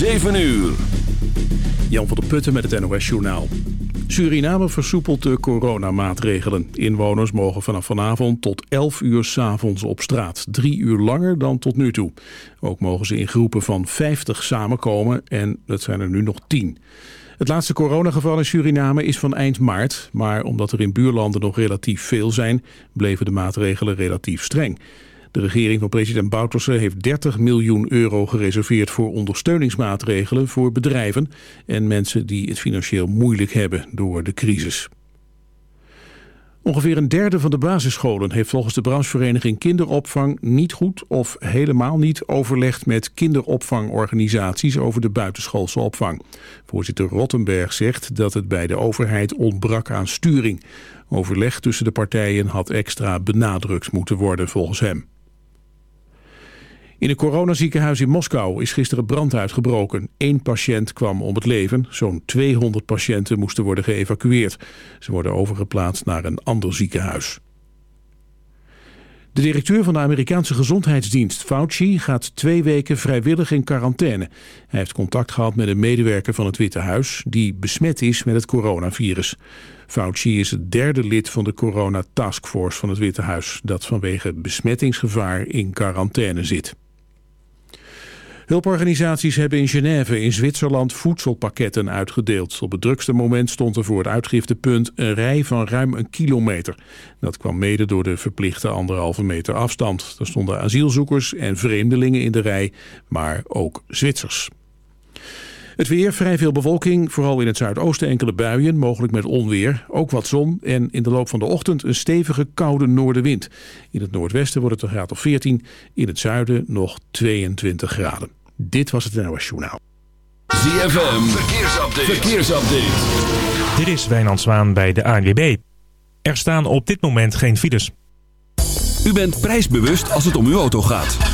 7 uur. Jan van der Putten met het NOS Journaal. Suriname versoepelt de coronamaatregelen. Inwoners mogen vanaf vanavond tot 11 uur s'avonds op straat. Drie uur langer dan tot nu toe. Ook mogen ze in groepen van 50 samenkomen en dat zijn er nu nog 10. Het laatste coronageval in Suriname is van eind maart. Maar omdat er in buurlanden nog relatief veel zijn... bleven de maatregelen relatief streng. De regering van president Bouterse heeft 30 miljoen euro gereserveerd voor ondersteuningsmaatregelen voor bedrijven en mensen die het financieel moeilijk hebben door de crisis. Ongeveer een derde van de basisscholen heeft volgens de branchevereniging kinderopvang niet goed of helemaal niet overlegd met kinderopvangorganisaties over de buitenschoolse opvang. Voorzitter Rottenberg zegt dat het bij de overheid ontbrak aan sturing. Overleg tussen de partijen had extra benadrukt moeten worden volgens hem. In een coronaziekenhuis in Moskou is gisteren brand uitgebroken. Eén patiënt kwam om het leven. Zo'n 200 patiënten moesten worden geëvacueerd. Ze worden overgeplaatst naar een ander ziekenhuis. De directeur van de Amerikaanse gezondheidsdienst, Fauci, gaat twee weken vrijwillig in quarantaine. Hij heeft contact gehad met een medewerker van het Witte Huis die besmet is met het coronavirus. Fauci is het derde lid van de corona taskforce van het Witte Huis dat vanwege besmettingsgevaar in quarantaine zit. Hulporganisaties hebben in Genève in Zwitserland voedselpakketten uitgedeeld. Op het drukste moment stond er voor het uitgiftepunt een rij van ruim een kilometer. Dat kwam mede door de verplichte anderhalve meter afstand. Er stonden asielzoekers en vreemdelingen in de rij, maar ook Zwitsers. Het weer, vrij veel bewolking, vooral in het zuidoosten enkele buien, mogelijk met onweer. Ook wat zon en in de loop van de ochtend een stevige koude noordenwind. In het noordwesten wordt het een graad of 14, in het zuiden nog 22 graden. Dit was het NOS Journaal. ZFM, verkeersupdate. verkeersupdate. Dit is Wijnand Zwaan bij de ANWB. Er staan op dit moment geen files. U bent prijsbewust als het om uw auto gaat.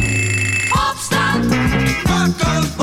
gone.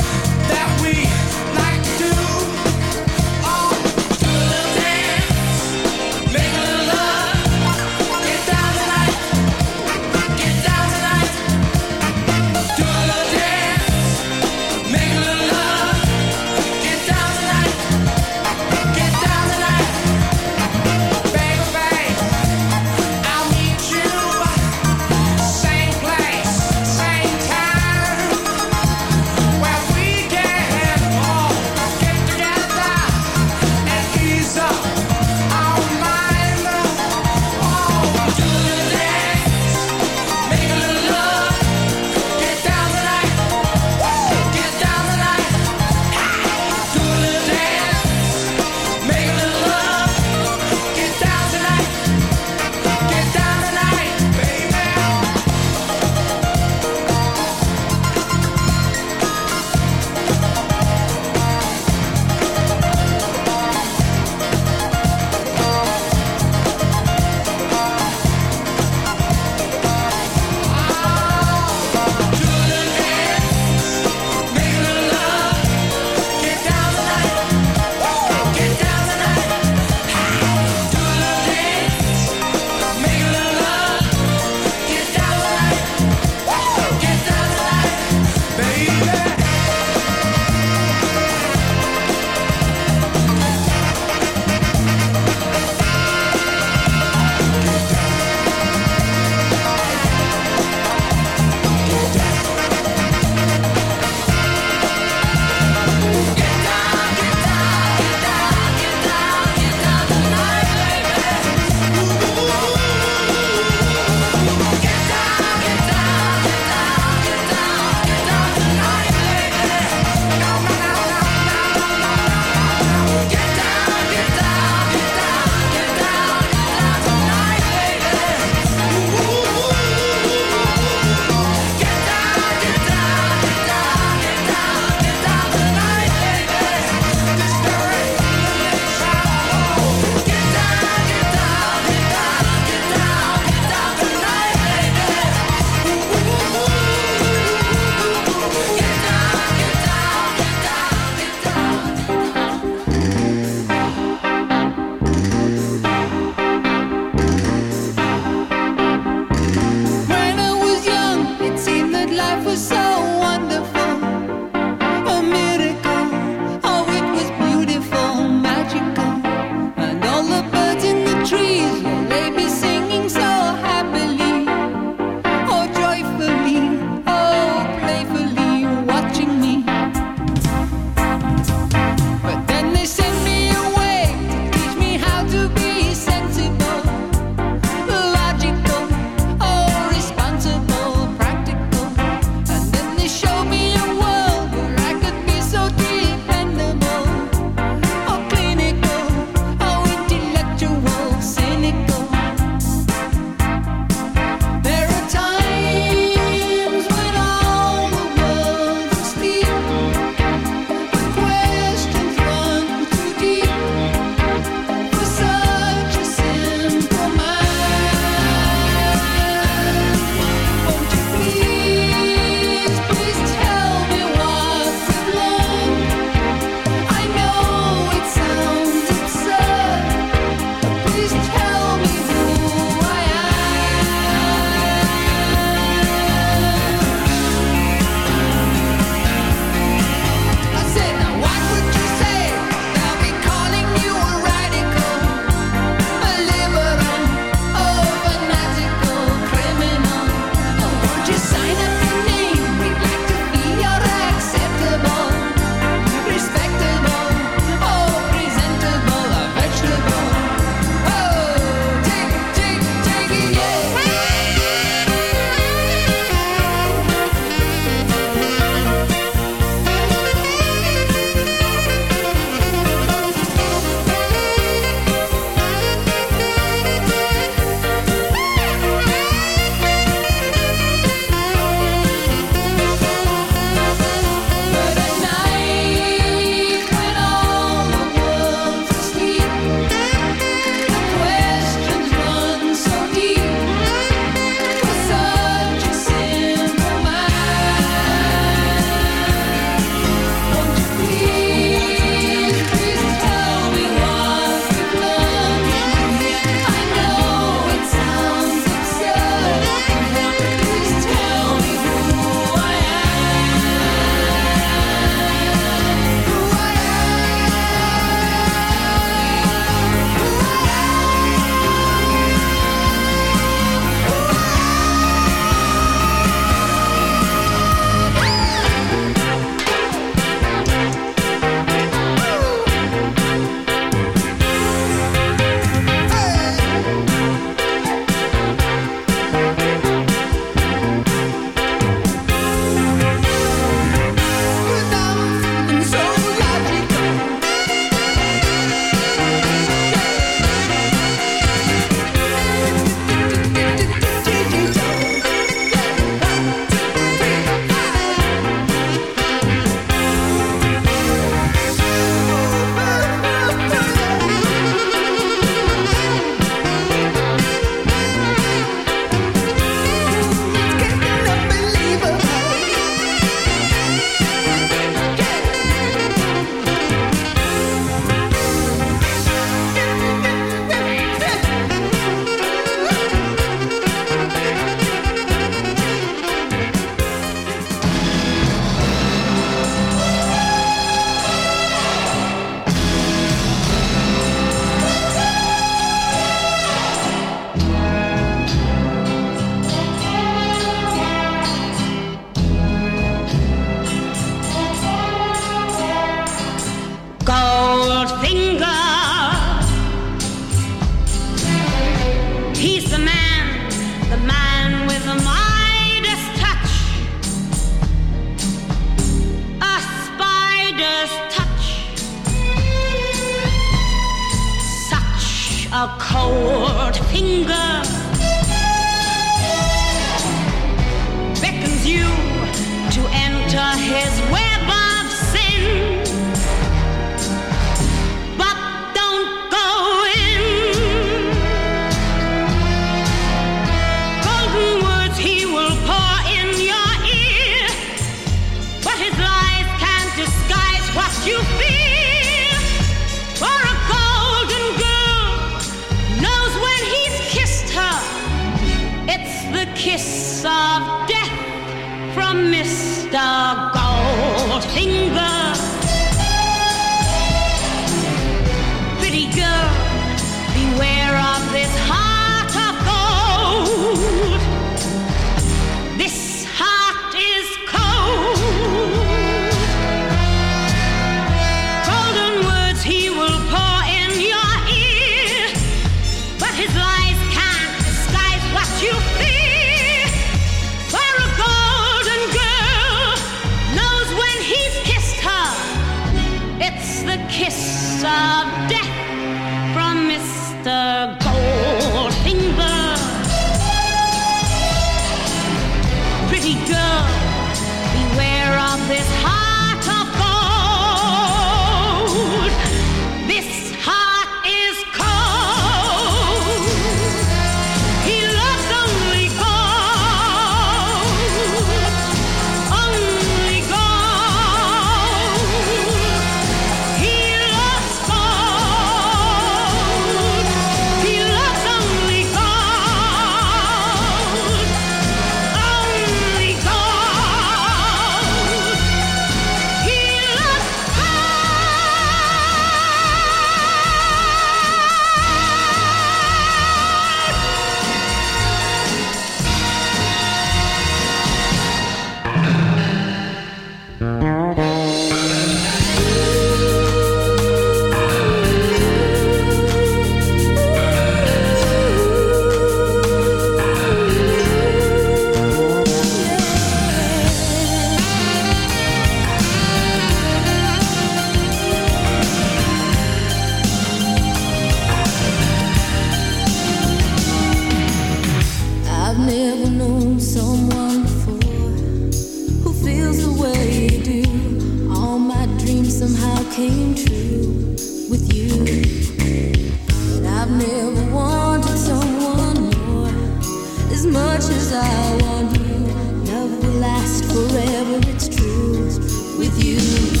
You.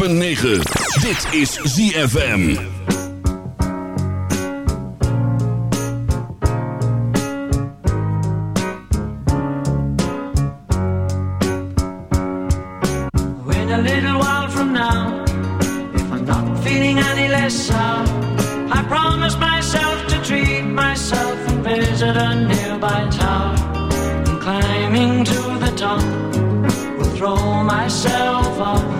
Dit is ZFM. Wait a little while from now, if I'm not feeling any less sour, I promise myself to treat myself and visit a nearby tower. And climbing to the top, will throw myself off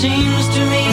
seems to me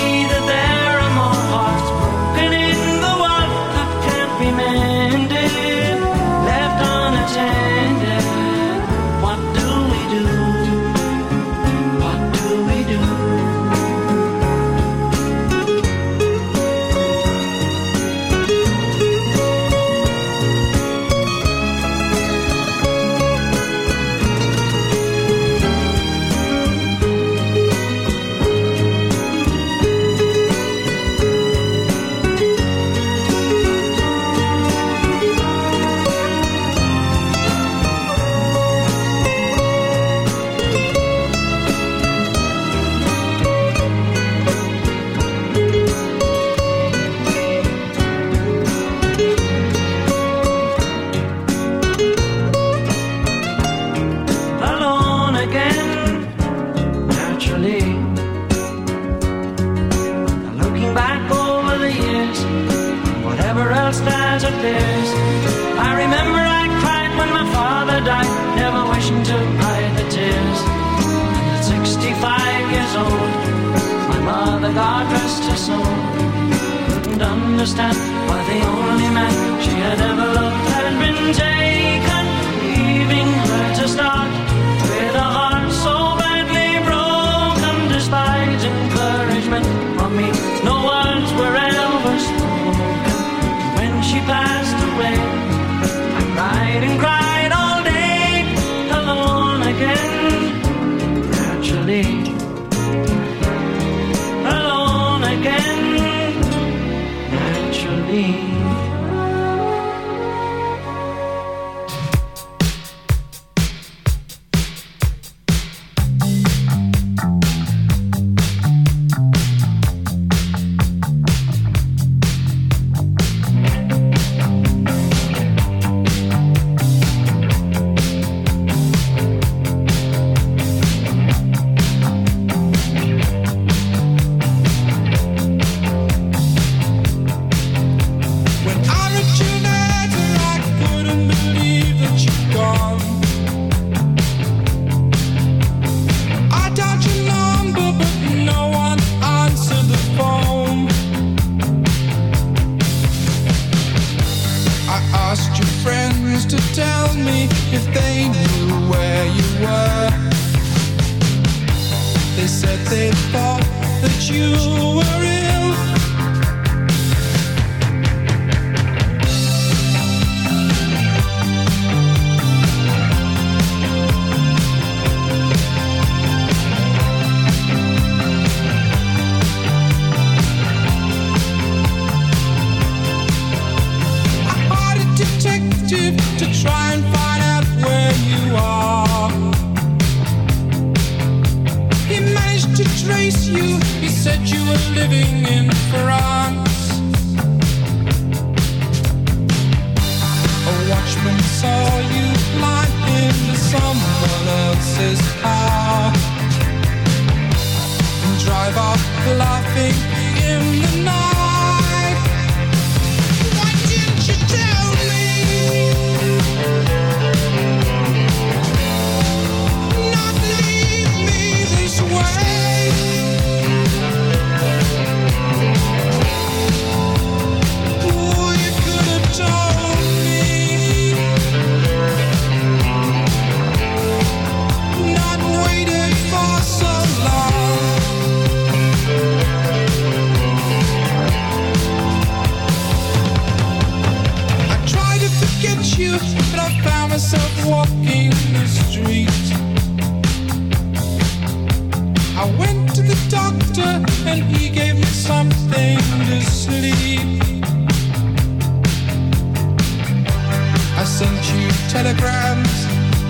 telegrams,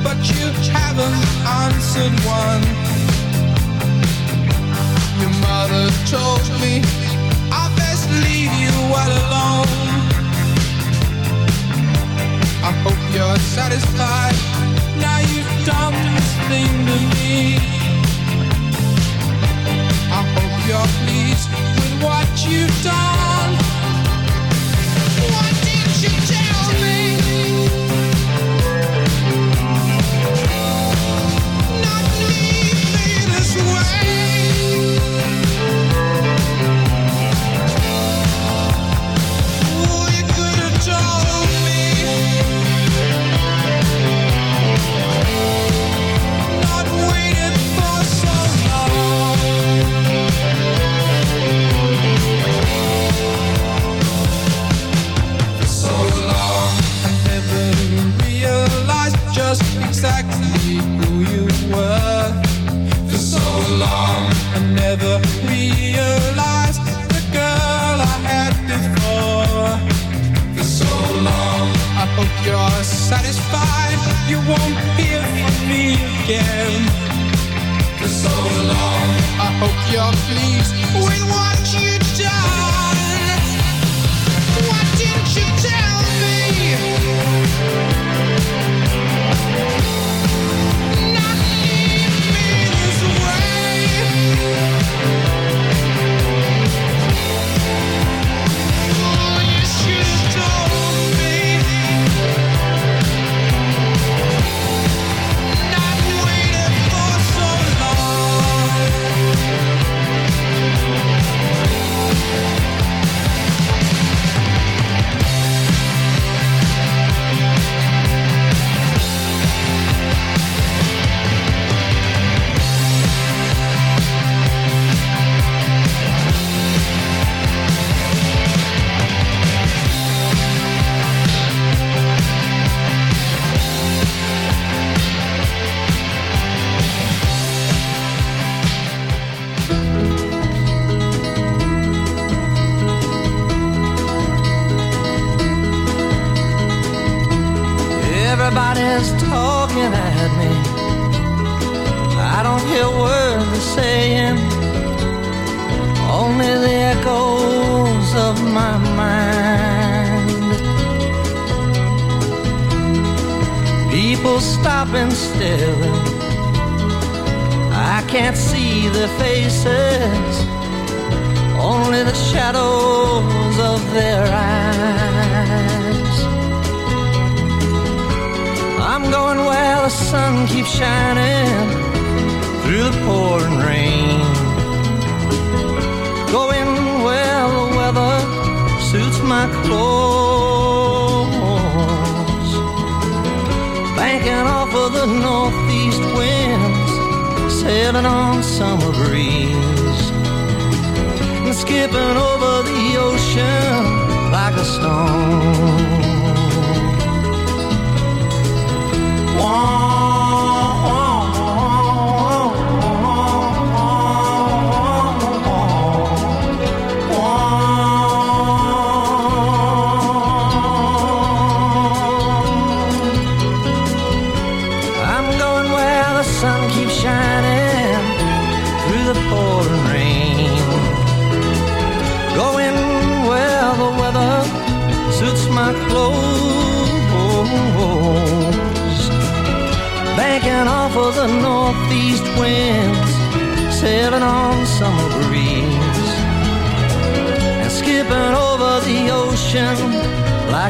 but you haven't answered one. Your mother told me I best leave you well alone. I hope you're satisfied now you've done this thing to me. I hope you're pleased with what you've done. What did you do? you're satisfied, you won't hear from me again. For so long, I hope you're pleased with what you've done. What didn't you tell?